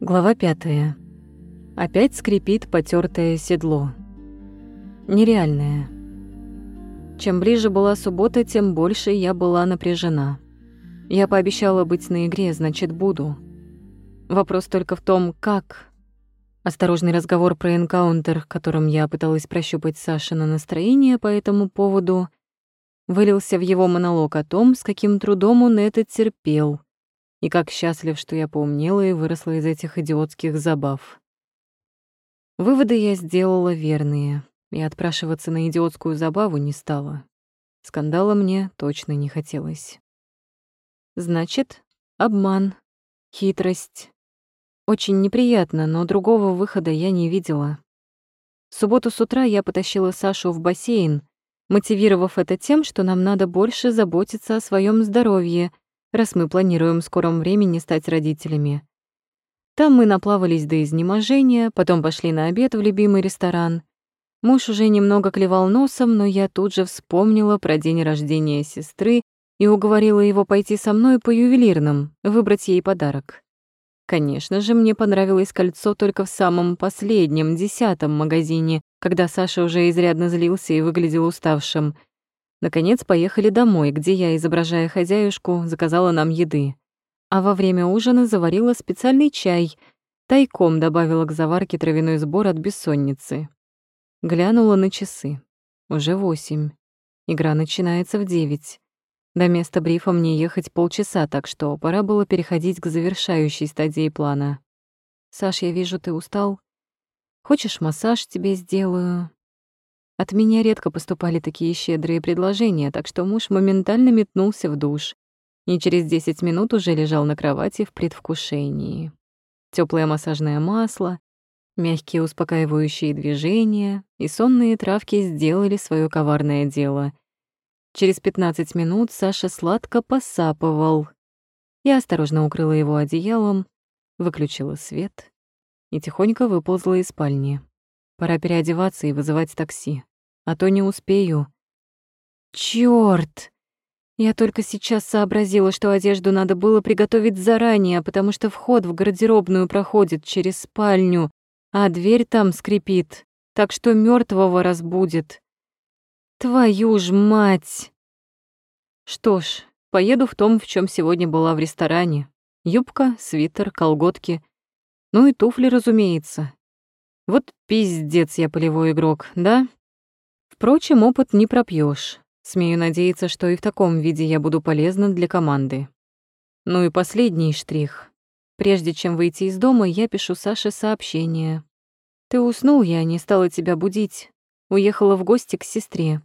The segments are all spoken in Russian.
Глава пятая. Опять скрипит потертое седло. Нереальное. Чем ближе была суббота, тем больше я была напряжена. Я пообещала быть на игре, значит, буду. Вопрос только в том, как. Осторожный разговор про энкаунтер, которым я пыталась прощупать Саши на настроение по этому поводу, вылился в его монолог о том, с каким трудом он это терпел — и как счастлив, что я поумнела и выросла из этих идиотских забав. Выводы я сделала верные, и отпрашиваться на идиотскую забаву не стала. Скандала мне точно не хотелось. Значит, обман, хитрость. Очень неприятно, но другого выхода я не видела. В субботу с утра я потащила Сашу в бассейн, мотивировав это тем, что нам надо больше заботиться о своем здоровье — раз мы планируем в скором времени стать родителями. Там мы наплавались до изнеможения, потом пошли на обед в любимый ресторан. Муж уже немного клевал носом, но я тут же вспомнила про день рождения сестры и уговорила его пойти со мной по ювелирным, выбрать ей подарок. Конечно же, мне понравилось кольцо только в самом последнем, десятом магазине, когда Саша уже изрядно злился и выглядел уставшим — Наконец поехали домой, где я, изображая хозяюшку, заказала нам еды. А во время ужина заварила специальный чай, тайком добавила к заварке травяной сбор от бессонницы. Глянула на часы. Уже восемь. Игра начинается в девять. До места брифа мне ехать полчаса, так что пора было переходить к завершающей стадии плана. «Саш, я вижу, ты устал. Хочешь, массаж тебе сделаю?» От меня редко поступали такие щедрые предложения, так что муж моментально метнулся в душ и через 10 минут уже лежал на кровати в предвкушении. Теплое массажное масло, мягкие успокаивающие движения и сонные травки сделали свое коварное дело. Через 15 минут Саша сладко посапывал. Я осторожно укрыла его одеялом, выключила свет и тихонько выползла из спальни. Пора переодеваться и вызывать такси, а то не успею. Чёрт! Я только сейчас сообразила, что одежду надо было приготовить заранее, потому что вход в гардеробную проходит через спальню, а дверь там скрипит, так что мёртвого разбудит. Твою ж мать! Что ж, поеду в том, в чём сегодня была в ресторане. Юбка, свитер, колготки. Ну и туфли, разумеется. Вот пиздец я полевой игрок, да? Впрочем, опыт не пропьешь. Смею надеяться, что и в таком виде я буду полезна для команды. Ну и последний штрих. Прежде чем выйти из дома, я пишу Саше сообщение. «Ты уснул, я не стала тебя будить. Уехала в гости к сестре.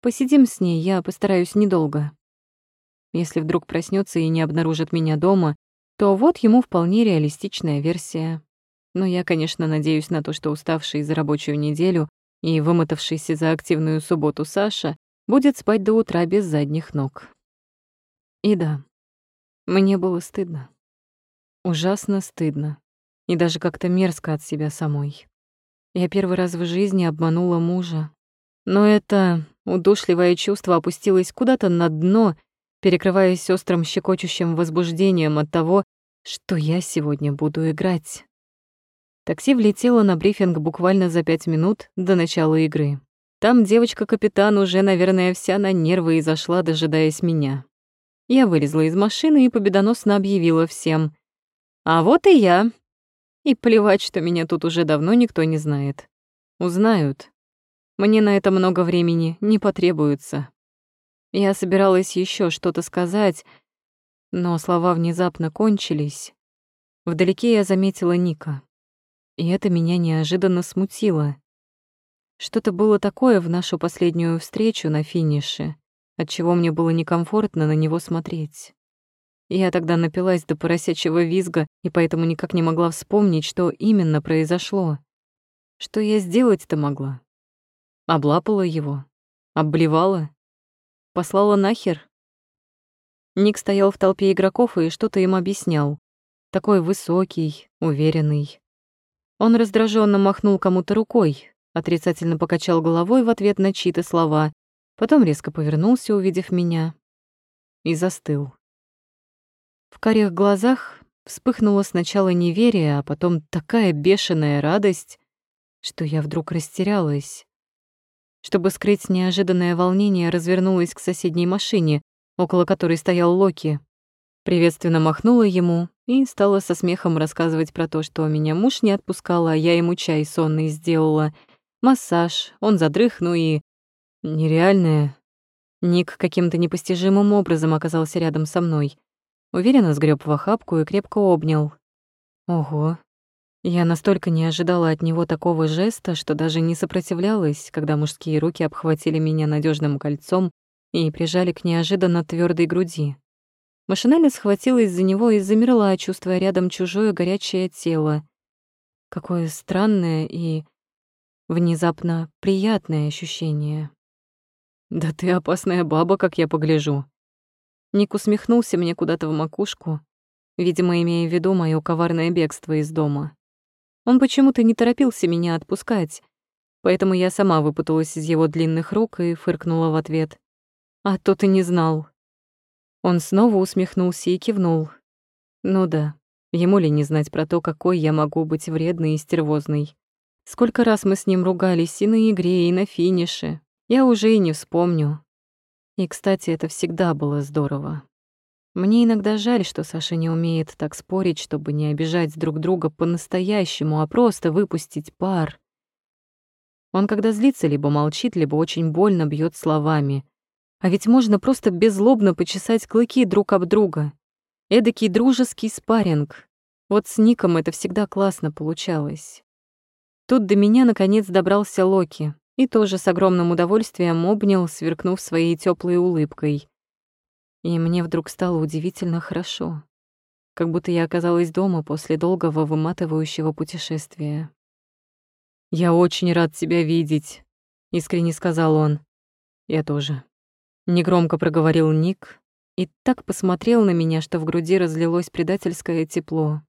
Посидим с ней, я постараюсь недолго». Если вдруг проснется и не обнаружит меня дома, то вот ему вполне реалистичная версия. Но я, конечно, надеюсь на то, что уставший за рабочую неделю и вымотавшийся за активную субботу Саша будет спать до утра без задних ног. И да, мне было стыдно. Ужасно стыдно. И даже как-то мерзко от себя самой. Я первый раз в жизни обманула мужа. Но это удушливое чувство опустилось куда-то на дно, перекрываясь острым щекочущим возбуждением от того, что я сегодня буду играть. Такси влетело на брифинг буквально за пять минут до начала игры. Там девочка-капитан уже, наверное, вся на нервы и зашла, дожидаясь меня. Я вылезла из машины и победоносно объявила всем. «А вот и я!» И плевать, что меня тут уже давно никто не знает. Узнают. Мне на это много времени не потребуется. Я собиралась еще что-то сказать, но слова внезапно кончились. Вдалеке я заметила Ника и это меня неожиданно смутило. Что-то было такое в нашу последнюю встречу на финише, от чего мне было некомфортно на него смотреть. Я тогда напилась до поросячьего визга и поэтому никак не могла вспомнить, что именно произошло. Что я сделать-то могла? Облапала его? Обблевала? Послала нахер? Ник стоял в толпе игроков и что-то им объяснял. Такой высокий, уверенный. Он раздраженно махнул кому-то рукой, отрицательно покачал головой в ответ на чьи-то слова, потом резко повернулся, увидев меня, и застыл. В карих глазах Вспыхнула сначала неверие, а потом такая бешеная радость, что я вдруг растерялась. Чтобы скрыть неожиданное волнение, развернулась к соседней машине, около которой стоял Локи. Приветственно махнула ему и стала со смехом рассказывать про то, что меня муж не отпускал, а я ему чай сонный сделала. Массаж, он задрых, ну и... Нереальное. Ник каким-то непостижимым образом оказался рядом со мной. Уверенно сгреб в охапку и крепко обнял. Ого, я настолько не ожидала от него такого жеста, что даже не сопротивлялась, когда мужские руки обхватили меня надежным кольцом и прижали к неожиданно твердой груди. Машинально схватилась за него и замерла, чувствуя рядом чужое горячее тело. Какое странное и внезапно приятное ощущение. «Да ты опасная баба, как я погляжу». Ник усмехнулся мне куда-то в макушку, видимо, имея в виду моё коварное бегство из дома. Он почему-то не торопился меня отпускать, поэтому я сама выпуталась из его длинных рук и фыркнула в ответ. «А то ты не знал». Он снова усмехнулся и кивнул. «Ну да, ему ли не знать про то, какой я могу быть вредной и стервозной. Сколько раз мы с ним ругались и на игре, и на финише. Я уже и не вспомню. И, кстати, это всегда было здорово. Мне иногда жаль, что Саша не умеет так спорить, чтобы не обижать друг друга по-настоящему, а просто выпустить пар. Он когда злится, либо молчит, либо очень больно бьет словами. А ведь можно просто беззлобно почесать клыки друг об друга. Эдакий дружеский спарринг. Вот с Ником это всегда классно получалось. Тут до меня наконец добрался Локи и тоже с огромным удовольствием обнял, сверкнув своей теплой улыбкой. И мне вдруг стало удивительно хорошо, как будто я оказалась дома после долгого выматывающего путешествия. «Я очень рад тебя видеть», — искренне сказал он. «Я тоже». Негромко проговорил Ник и так посмотрел на меня, что в груди разлилось предательское тепло.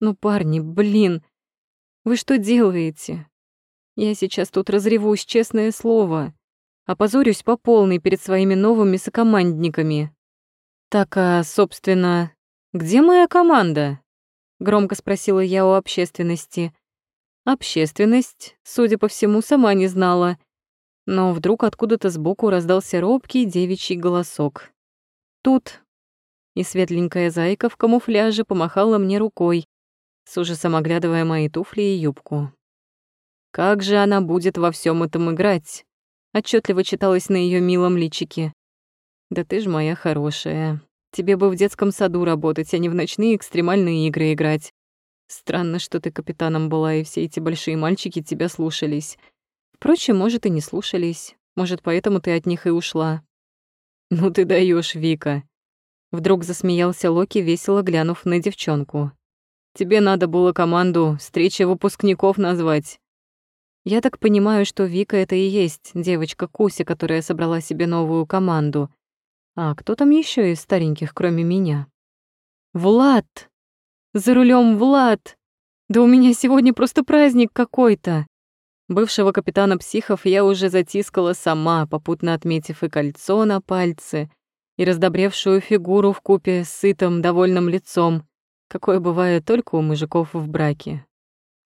«Ну, парни, блин, вы что делаете? Я сейчас тут разревусь, честное слово. Опозорюсь по полной перед своими новыми сокомандниками. «Так, а, собственно, где моя команда?» — громко спросила я у общественности. Общественность, судя по всему, сама не знала. Но вдруг откуда-то сбоку раздался робкий девичий голосок. «Тут». И светленькая зайка в камуфляже помахала мне рукой, с ужасом оглядывая мои туфли и юбку. «Как же она будет во всем этом играть?» отчетливо читалось на ее милом личике. Да ты ж моя хорошая. Тебе бы в детском саду работать, а не в ночные экстремальные игры играть. Странно, что ты капитаном была, и все эти большие мальчики тебя слушались. Впрочем, может, и не слушались. Может, поэтому ты от них и ушла. Ну ты даешь, Вика. Вдруг засмеялся Локи, весело глянув на девчонку. Тебе надо было команду «Встреча выпускников» назвать. Я так понимаю, что Вика — это и есть девочка Куси, которая собрала себе новую команду — а кто там еще из стареньких, кроме меня? Влад! За рулем Влад! Да у меня сегодня просто праздник какой-то. Бывшего капитана психов я уже затискала сама, попутно отметив и кольцо на пальце, и раздобревшую фигуру в купе с сытым, довольным лицом, какое бывает только у мужиков в браке.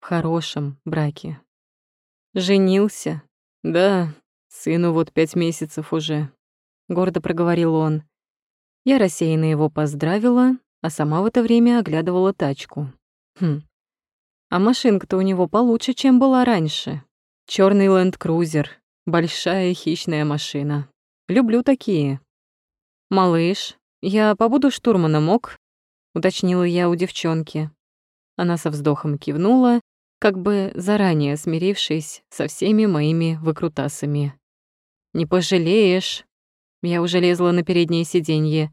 В хорошем браке. Женился? Да, сыну вот пять месяцев уже гордо проговорил он. Я рассеянно его поздравила, а сама в это время оглядывала тачку. Хм. А машинка-то у него получше, чем была раньше. Черный ленд-крузер, большая хищная машина. Люблю такие. Малыш, я побуду штурманом, ок? уточнила я у девчонки. Она со вздохом кивнула, как бы заранее смирившись со всеми моими выкрутасами. «Не пожалеешь», я уже лезла на переднее сиденье.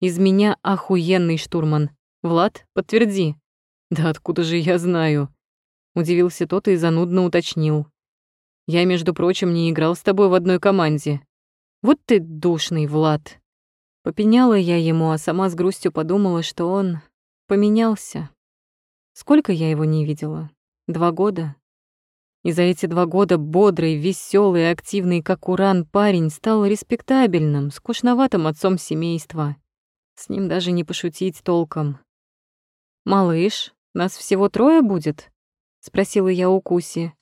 Из меня охуенный штурман. Влад, подтверди. Да откуда же я знаю? Удивился тот и занудно уточнил. Я, между прочим, не играл с тобой в одной команде. Вот ты душный, Влад. Попеняла я ему, а сама с грустью подумала, что он поменялся. Сколько я его не видела? Два года? И за эти два года бодрый, веселый, активный, как уран, парень стал респектабельным, скучноватым отцом семейства. С ним даже не пошутить толком. «Малыш, нас всего трое будет?» — спросила я у Куси.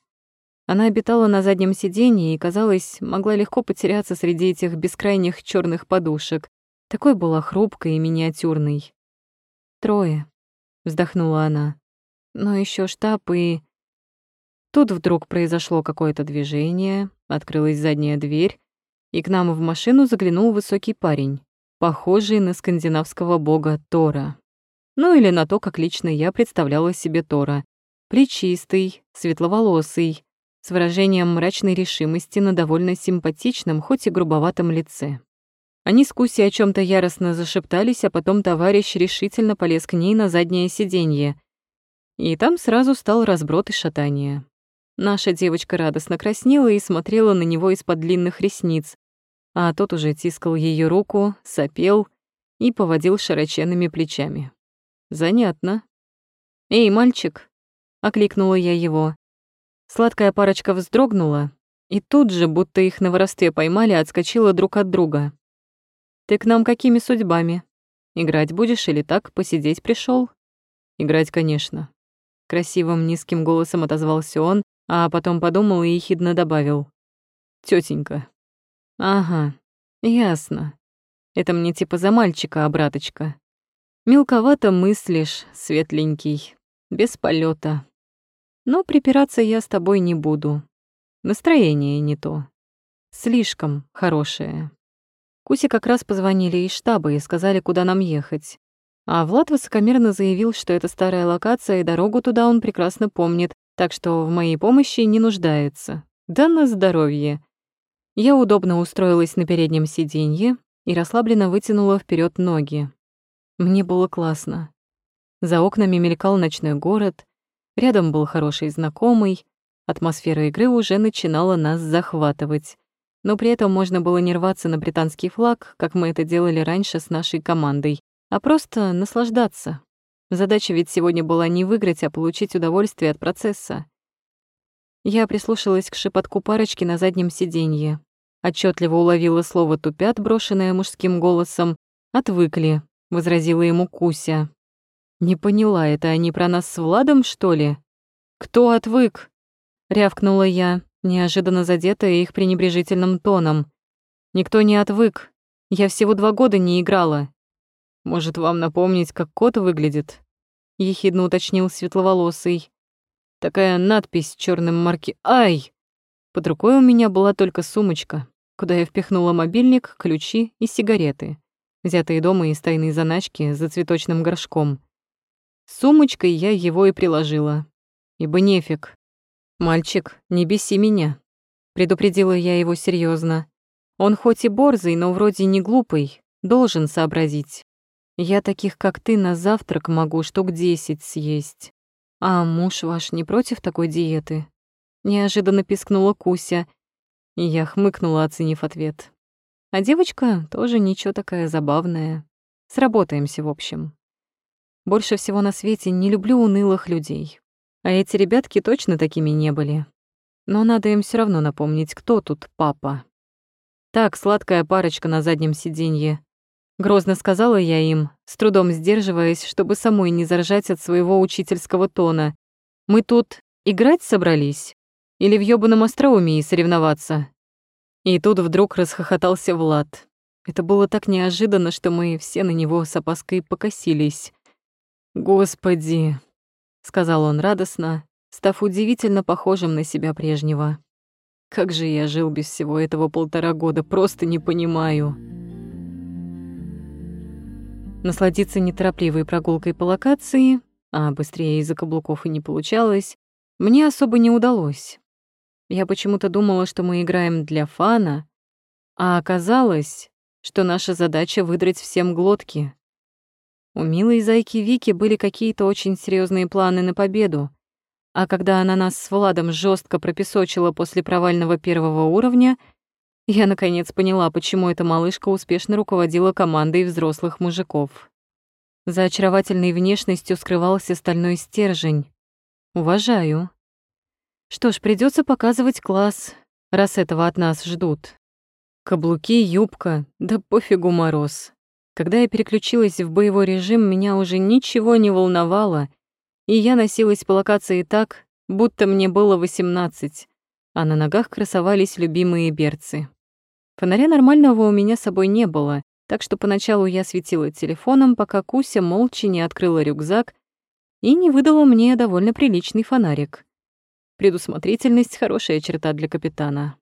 Она обитала на заднем сиденье и, казалось, могла легко потеряться среди этих бескрайних черных подушек. Такой была хрупкой и миниатюрной. «Трое», — вздохнула она. «Но еще штаб и...» Тут вдруг произошло какое-то движение, открылась задняя дверь, и к нам в машину заглянул высокий парень, похожий на скандинавского бога Тора. Ну или на то, как лично я представляла себе Тора. Плечистый, светловолосый, с выражением мрачной решимости на довольно симпатичном, хоть и грубоватом лице. Они с Куси о чем то яростно зашептались, а потом товарищ решительно полез к ней на заднее сиденье. И там сразу стал разброд и шатание. Наша девочка радостно краснела и смотрела на него из-под длинных ресниц, а тот уже тискал ее руку, сопел и поводил широченными плечами. Занятно. «Эй, мальчик!» — окликнула я его. Сладкая парочка вздрогнула, и тут же, будто их на воровстве поймали, отскочила друг от друга. «Ты к нам какими судьбами? Играть будешь или так, посидеть пришел? «Играть, конечно». Красивым низким голосом отозвался он, а потом подумал и ехидно добавил. «Тётенька». «Ага, ясно. Это мне типа за мальчика, а браточка. Мелковато мыслишь, светленький, без полета. Но припираться я с тобой не буду. Настроение не то. Слишком хорошее». Кусе как раз позвонили из штаба и сказали, куда нам ехать. А Влад высокомерно заявил, что это старая локация, и дорогу туда он прекрасно помнит, так что в моей помощи не нуждается. Да на здоровье. Я удобно устроилась на переднем сиденье и расслабленно вытянула вперед ноги. Мне было классно. За окнами мелькал ночной город, рядом был хороший знакомый, атмосфера игры уже начинала нас захватывать. Но при этом можно было не рваться на британский флаг, как мы это делали раньше с нашей командой, а просто наслаждаться. Задача ведь сегодня была не выиграть, а получить удовольствие от процесса. Я прислушалась к шепотку парочки на заднем сиденье. Отчетливо уловила слово «тупят», брошенное мужским голосом. «Отвыкли», — возразила ему Куся. «Не поняла, это они про нас с Владом, что ли?» «Кто отвык?» — рявкнула я, неожиданно задетая их пренебрежительным тоном. «Никто не отвык. Я всего два года не играла. Может, вам напомнить, как кот выглядит?» — ехидно уточнил светловолосый. «Такая надпись черным марки «Ай!» Под рукой у меня была только сумочка, куда я впихнула мобильник, ключи и сигареты, взятые дома из тайной заначки за цветочным горшком. Сумочкой я его и приложила. Ибо нефиг. «Мальчик, не беси меня», — предупредила я его серьезно. «Он хоть и борзый, но вроде не глупый, должен сообразить. Я таких, как ты, на завтрак могу штук десять съесть. А муж ваш не против такой диеты?» Неожиданно пискнула Куся, и я хмыкнула, оценив ответ. А девочка тоже ничего такая забавная. Сработаемся, в общем. Больше всего на свете не люблю унылых людей. А эти ребятки точно такими не были. Но надо им все равно напомнить, кто тут папа. Так, сладкая парочка на заднем сиденье. Грозно сказала я им, с трудом сдерживаясь, чтобы самой не заржать от своего учительского тона. «Мы тут играть собрались? Или в ёбаном остроумии соревноваться?» И тут вдруг расхохотался Влад. Это было так неожиданно, что мы все на него с опаской покосились. «Господи!» — сказал он радостно, став удивительно похожим на себя прежнего. «Как же я жил без всего этого полтора года, просто не понимаю!» Насладиться неторопливой прогулкой по локации, а быстрее из-за каблуков и не получалось, мне особо не удалось. Я почему-то думала, что мы играем для фана, а оказалось, что наша задача — выдрать всем глотки. У милой зайки Вики были какие-то очень серьезные планы на победу, а когда она нас с Владом жестко пропесочила после провального первого уровня — я наконец поняла, почему эта малышка успешно руководила командой взрослых мужиков. За очаровательной внешностью скрывался стальной стержень. Уважаю. Что ж, придется показывать класс, раз этого от нас ждут. Каблуки, юбка, да пофигу мороз. Когда я переключилась в боевой режим, меня уже ничего не волновало, и я носилась по локации так, будто мне было 18, а на ногах красовались любимые берцы. Фонаря нормального у меня с собой не было, так что поначалу я светила телефоном, пока Куся молча не открыла рюкзак и не выдала мне довольно приличный фонарик. Предусмотрительность — хорошая черта для капитана.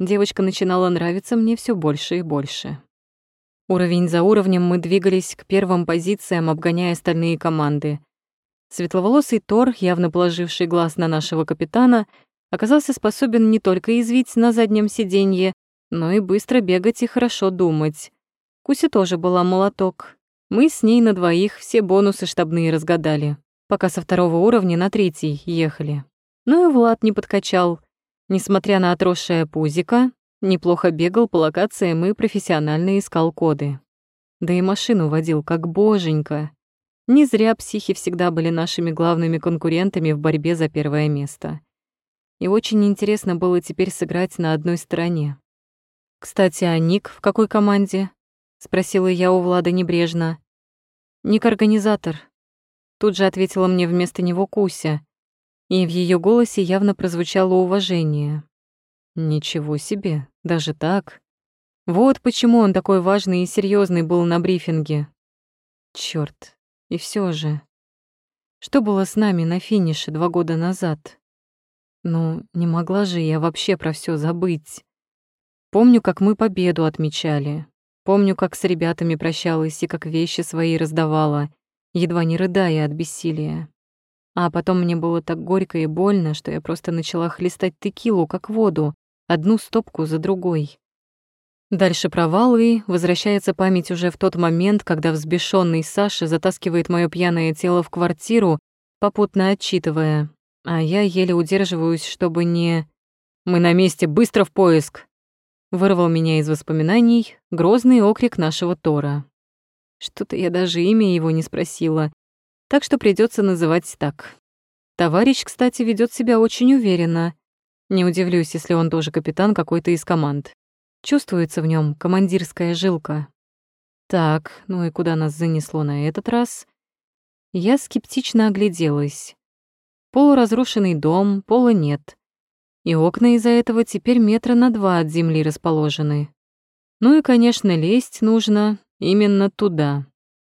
Девочка начинала нравиться мне все больше и больше. Уровень за уровнем мы двигались к первым позициям, обгоняя остальные команды. Светловолосый Тор, явно положивший глаз на нашего капитана, оказался способен не только извить на заднем сиденье, но и быстро бегать и хорошо думать. Куся тоже была молоток. Мы с ней на двоих все бонусы штабные разгадали, пока со второго уровня на третий ехали. Ну и Влад не подкачал. Несмотря на отросшее пузико, неплохо бегал по локациям и профессионально искал коды. Да и машину водил как боженька. Не зря психи всегда были нашими главными конкурентами в борьбе за первое место. И очень интересно было теперь сыграть на одной стороне. «Кстати, а Ник в какой команде?» — спросила я у Влада небрежно. «Ник — организатор». Тут же ответила мне вместо него Куся, и в ее голосе явно прозвучало уважение. Ничего себе, даже так. Вот почему он такой важный и серьезный был на брифинге. Черт, и все же. Что было с нами на финише два года назад? Ну, не могла же я вообще про все забыть. Помню, как мы победу отмечали. Помню, как с ребятами прощалась и как вещи свои раздавала, едва не рыдая от бессилия. А потом мне было так горько и больно, что я просто начала хлестать текилу, как воду, одну стопку за другой. Дальше провал, и возвращается память уже в тот момент, когда взбешенный Саша затаскивает мое пьяное тело в квартиру, попутно отчитывая, а я еле удерживаюсь, чтобы не... «Мы на месте, быстро в поиск!» Вырвал меня из воспоминаний грозный окрик нашего Тора. Что-то я даже имя его не спросила, так что придется называть так. Товарищ, кстати, ведет себя очень уверенно. Не удивлюсь, если он тоже капитан какой-то из команд. Чувствуется в нем командирская жилка. Так, ну и куда нас занесло на этот раз? Я скептично огляделась. Полуразрушенный дом, пола нет. И окна из-за этого теперь метра на два от земли расположены. Ну и, конечно, лезть нужно именно туда.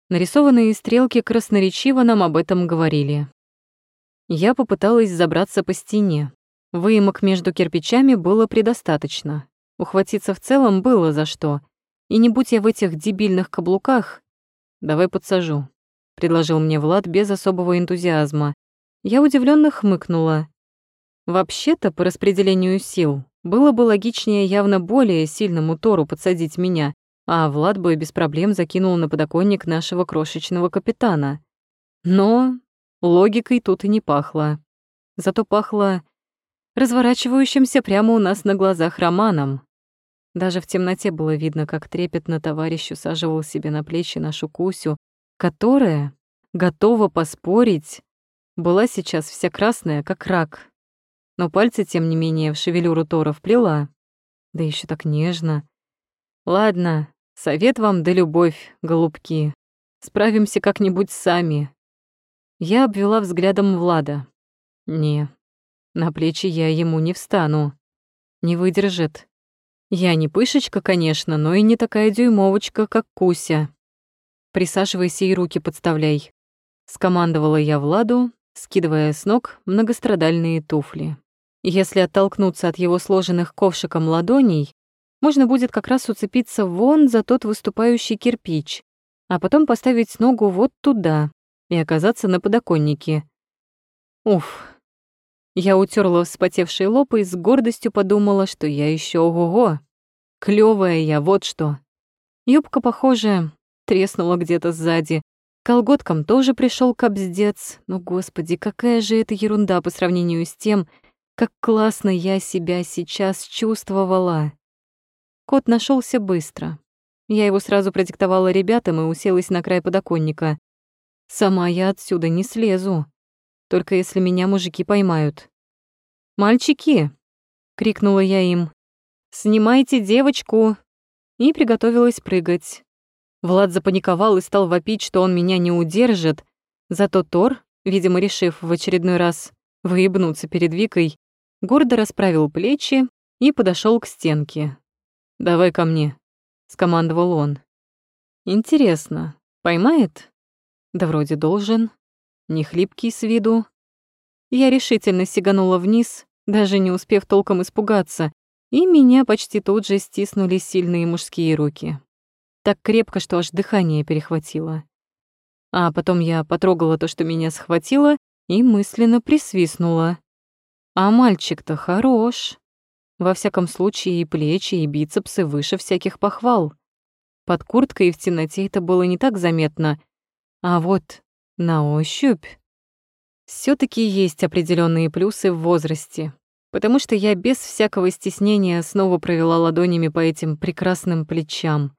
Нарисованные стрелки красноречиво нам об этом говорили. Я попыталась забраться по стене. Выемок между кирпичами было предостаточно. Ухватиться в целом было за что. И не будь я в этих дебильных каблуках... «Давай подсажу», — предложил мне Влад без особого энтузиазма. Я удивленно хмыкнула. Вообще-то, по распределению сил, было бы логичнее явно более сильному Тору подсадить меня, а Влад бы без проблем закинул на подоконник нашего крошечного капитана. Но логикой тут и не пахло. Зато пахло разворачивающимся прямо у нас на глазах романом. Даже в темноте было видно, как трепетно товарищ усаживал себе на плечи нашу Кусю, которая, готова поспорить, была сейчас вся красная, как рак. Но пальцы, тем не менее, в шевелюру Тора вплела. Да еще так нежно. Ладно, Совет вам да любовь, голубки. Справимся как-нибудь сами. Я обвела взглядом Влада. Не, на плечи я ему не встану. Не выдержит. Я не пышечка, конечно, но и не такая дюймовочка, как Куся. Присаживайся и руки подставляй. Скомандовала я Владу, скидывая с ног многострадальные туфли. Если оттолкнуться от его сложенных ковшиком ладоней, можно будет как раз уцепиться вон за тот выступающий кирпич, а потом поставить ногу вот туда и оказаться на подоконнике. Уф. Я утерла вспотевший лоб и с гордостью подумала, что я еще ого-го. Клёвая я, вот что. Юбка, похоже, треснула где-то сзади. Колготкам тоже пришел кобздец. Ну, господи, какая же это ерунда по сравнению с тем, как классно я себя сейчас чувствовала. Кот нашелся быстро. Я его сразу продиктовала ребятам и уселась на край подоконника. Сама я отсюда не слезу. Только если меня мужики поймают. «Мальчики!» — крикнула я им. «Снимайте девочку!» И приготовилась прыгать. Влад запаниковал и стал вопить, что он меня не удержит. Зато Тор, видимо, решив в очередной раз выебнуться перед Викой, гордо расправил плечи и подошел к стенке. «Давай ко мне», — скомандовал он. «Интересно, поймает?» «Да вроде должен. Не хлипкий с виду». Я решительно сиганула вниз, даже не успев толком испугаться, и меня почти тут же стиснули сильные мужские руки. Так крепко, что аж дыхание перехватило. А потом я потрогала то, что меня схватило, и мысленно присвистнула. А мальчик-то хорош. Во всяком случае, и плечи, и бицепсы выше всяких похвал. Под курткой и в темноте это было не так заметно. А вот на ощупь все таки есть определенные плюсы в возрасте, потому что я без всякого стеснения снова провела ладонями по этим прекрасным плечам.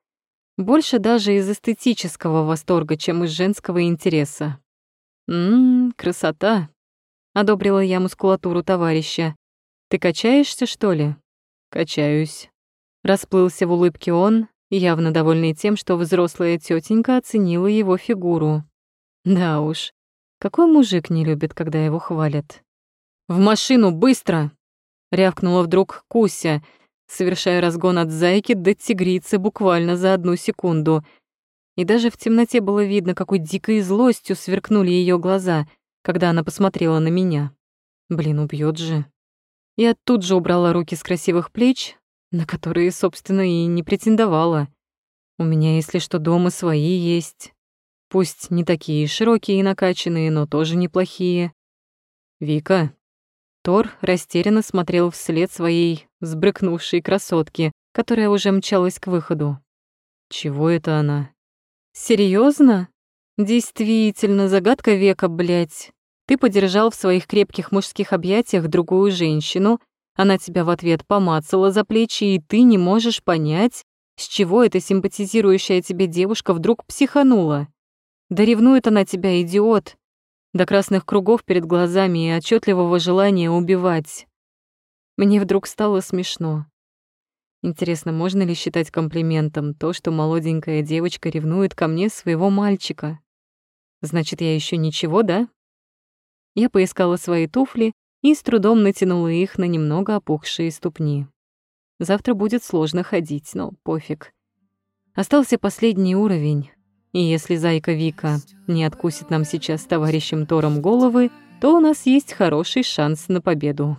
Больше даже из эстетического восторга, чем из женского интереса. «Ммм, красота!» — одобрила я мускулатуру товарища. «Ты качаешься, что ли?» «Качаюсь». Расплылся в улыбке он, явно довольный тем, что взрослая тетенька оценила его фигуру. Да уж, какой мужик не любит, когда его хвалят? «В машину, быстро!» — рявкнула вдруг Куся, совершая разгон от зайки до тигрицы буквально за одну секунду. И даже в темноте было видно, какой дикой злостью сверкнули ее глаза, когда она посмотрела на меня. Блин, убьет же. Я тут же убрала руки с красивых плеч, на которые, собственно, и не претендовала. У меня, если что, дома свои есть. Пусть не такие широкие и накачанные, но тоже неплохие. Вика, Тор растерянно смотрел вслед своей сбрыкнувшей красотки, которая уже мчалась к выходу. Чего это она? Серьезно? Действительно, загадка века, блядь. Ты подержал в своих крепких мужских объятиях другую женщину, она тебя в ответ помацала за плечи, и ты не можешь понять, с чего эта симпатизирующая тебе девушка вдруг психанула. Да ревнует она тебя, идиот до красных кругов перед глазами и отчетливого желания убивать. Мне вдруг стало смешно. Интересно, можно ли считать комплиментом то, что молоденькая девочка ревнует ко мне своего мальчика? Значит, я еще ничего, да? Я поискала свои туфли и с трудом натянула их на немного опухшие ступни. Завтра будет сложно ходить, но пофиг. Остался последний уровень, и если зайка Вика не откусит нам сейчас товарищем Тором головы, то у нас есть хороший шанс на победу.